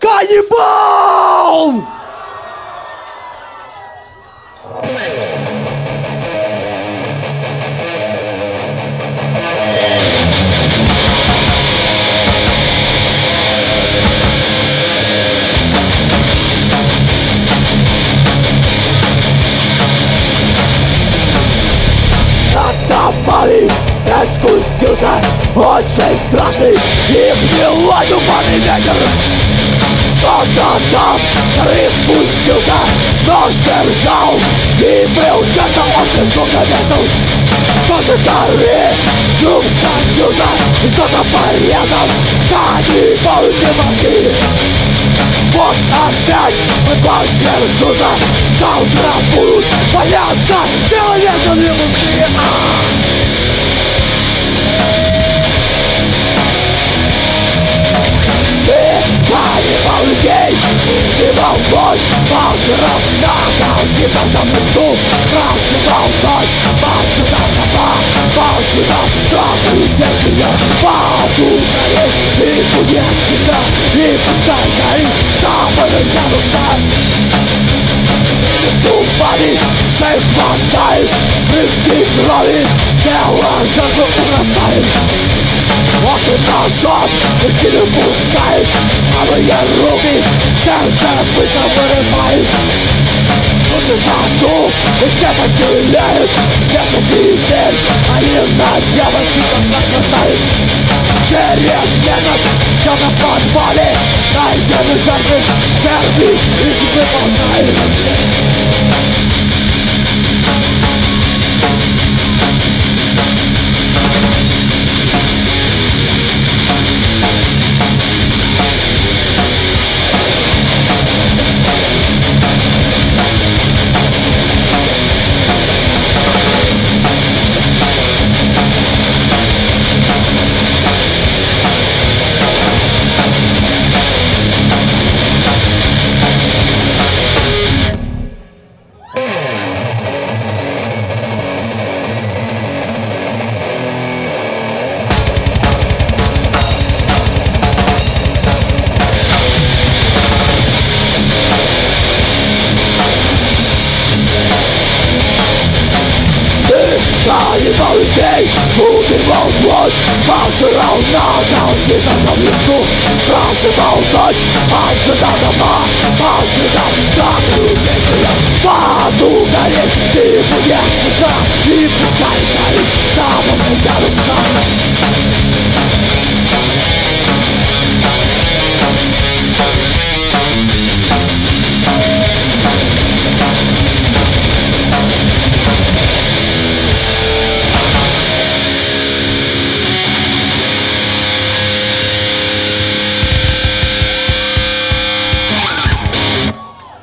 Каннибал! Атомали спустился очень страшный и гнилой туманный ветер Кто-то там спустился, нож держал И был где-то он безумно весел Кто же горы, дум скатился С ножа порезан, каннибалы мозги вот опять мы свершутся Завтра будут валяться человеческие dzień Nie ma bądź, masz równaga Nie zważam na stóp, masz równość Masz równaga, ma, masz równaga Trawy uderzenia, padu I poniesienia, i powstania I zabalenia ruszam Zupani, szef bandajesz Wszystkich roli, nie łażę, to uraszałem Острый ножом Ты не пускаешь А мои руки Сердце быстро вырывает Лучше в аду И все посильнеешь Вешай теперь Они на дьявольский контракт наставят Через месяц в темном подвале Найдены жертвы Черви 我已忘了谁，已忘了谁，我已忘了那场未发生的宿命。我已忘了谁，我已忘了那场未发生的宿命。我已忘了谁，我已忘了那场未发生的宿命。